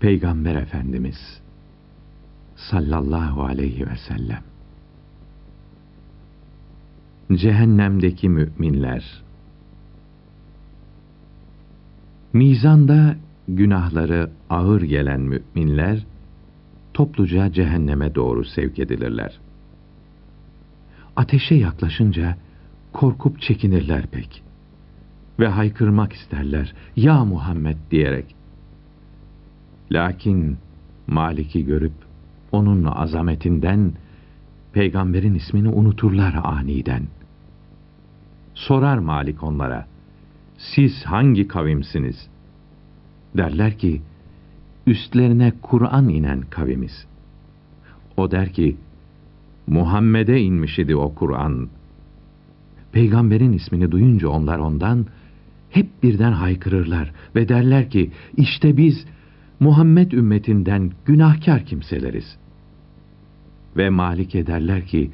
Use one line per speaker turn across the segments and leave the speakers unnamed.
Peygamber Efendimiz sallallahu aleyhi ve sellem Cehennemdeki müminler Mizanda günahları ağır gelen müminler topluca cehenneme doğru sevk edilirler. Ateşe yaklaşınca korkup çekinirler pek ve haykırmak isterler ya Muhammed diyerek. Lakin Malik'i görüp onun azametinden peygamberin ismini unuturlar aniden. Sorar Malik onlara, siz hangi kavimsiniz? Derler ki, üstlerine Kur'an inen kavimiz. O der ki, Muhammed'e inmiş idi o Kur'an. Peygamberin ismini duyunca onlar ondan hep birden haykırırlar ve derler ki, işte biz Muhammed ümmetinden günahkar kimseleriz. Ve Malik ederler ki,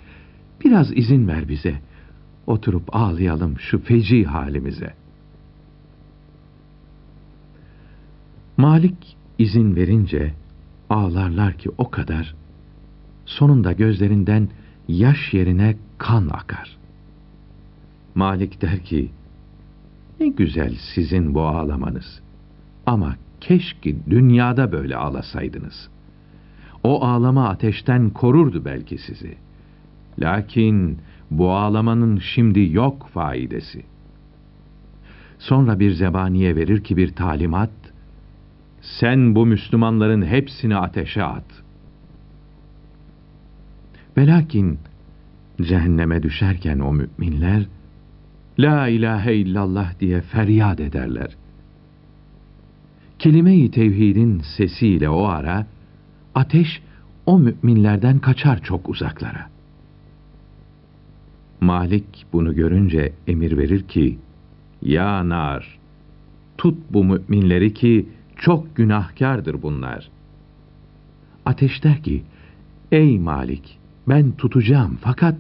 biraz izin ver bize, oturup ağlayalım şu feci halimize. Malik izin verince ağlarlar ki o kadar, sonunda gözlerinden yaş yerine kan akar. Malik der ki, ne güzel sizin bu ağlamanız. Ama keşke dünyada böyle ağlasaydınız. O ağlama ateşten korurdu belki sizi. Lakin bu ağlamanın şimdi yok faidesi. Sonra bir zebaniye verir ki bir talimat, sen bu Müslümanların hepsini ateşe at. Ve lakin cehenneme düşerken o müminler, La ilahe illallah diye feryat ederler. Kelime-i tevhidin sesiyle o ara, ateş o müminlerden kaçar çok uzaklara. Malik bunu görünce emir verir ki, Ya nar, tut bu müminleri ki çok günahkardır bunlar. Ateş der ki, Ey Malik, ben tutacağım fakat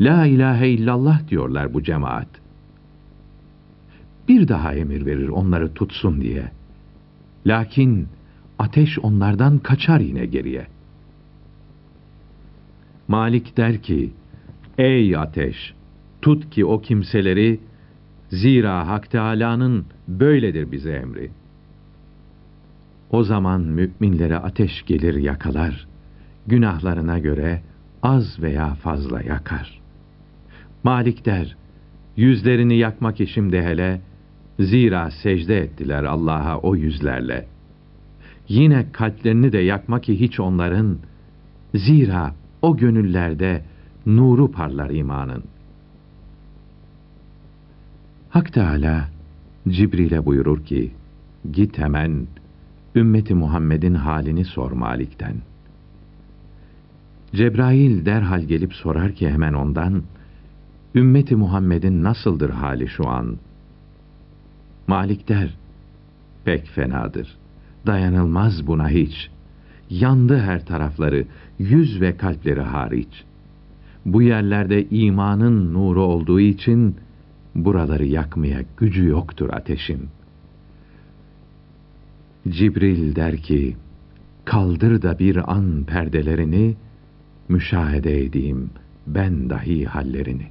La ilahe illallah diyorlar bu cemaat. Bir daha emir verir onları tutsun diye. Lakin ateş onlardan kaçar yine geriye. Malik der ki, Ey ateş! Tut ki o kimseleri, zira Hak Teâlâ'nın böyledir bize emri. O zaman müminlere ateş gelir yakalar, günahlarına göre az veya fazla yakar. Malik der, yüzlerini yakmak işimde hele, zira secde ettiler Allah'a o yüzlerle. Yine kalplerini de yakmak ki hiç onların, zira o gönüllerde nuru parlar imanın. Hak Teâlâ, Cibril'e buyurur ki, git hemen, ümmeti Muhammed'in halini sor Malik'ten. Cebrail derhal gelip sorar ki hemen ondan, ümmeti Muhammed'in nasıldır hali şu an? Malik der, pek fenadır, dayanılmaz buna hiç. Yandı her tarafları, yüz ve kalpleri hariç. Bu yerlerde imanın nuru olduğu için, buraları yakmaya gücü yoktur ateşin. Cibril der ki, kaldır da bir an perdelerini, müşahede edeyim ben dahi hallerini.